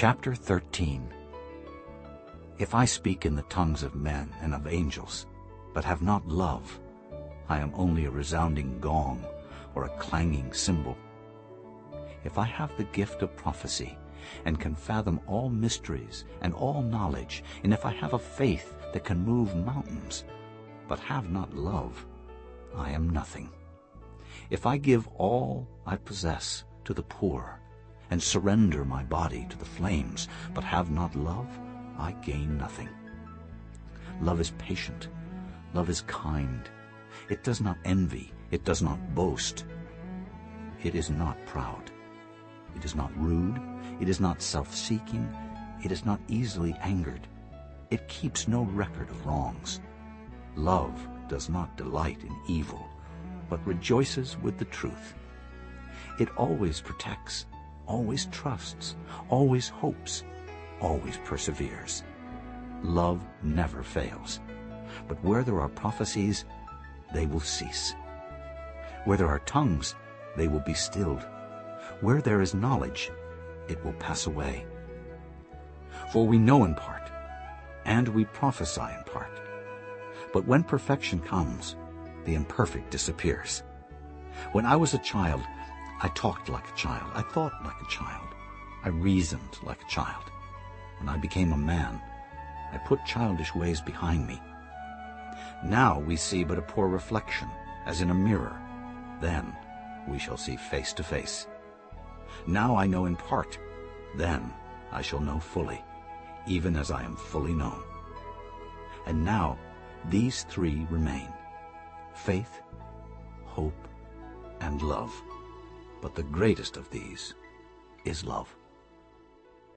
Chapter 13 If I speak in the tongues of men and of angels, but have not love, I am only a resounding gong or a clanging cymbal. If I have the gift of prophecy and can fathom all mysteries and all knowledge, and if I have a faith that can move mountains, but have not love, I am nothing. If I give all I possess to the poor and surrender my body to the flames, but have not love, I gain nothing. Love is patient. Love is kind. It does not envy. It does not boast. It is not proud. It is not rude. It is not self-seeking. It is not easily angered. It keeps no record of wrongs. Love does not delight in evil, but rejoices with the truth. It always protects, always trusts, always hopes, always perseveres. Love never fails. But where there are prophecies, they will cease. Where there are tongues, they will be stilled. Where there is knowledge, it will pass away. For we know in part, and we prophesy in part. But when perfection comes, the imperfect disappears. When I was a child, I talked like a child. I thought like a child. I reasoned like a child. When I became a man, I put childish ways behind me. Now we see but a poor reflection, as in a mirror. Then we shall see face to face. Now I know in part. Then I shall know fully, even as I am fully known. And now these three remain, faith, hope, and love. But the greatest of these is love.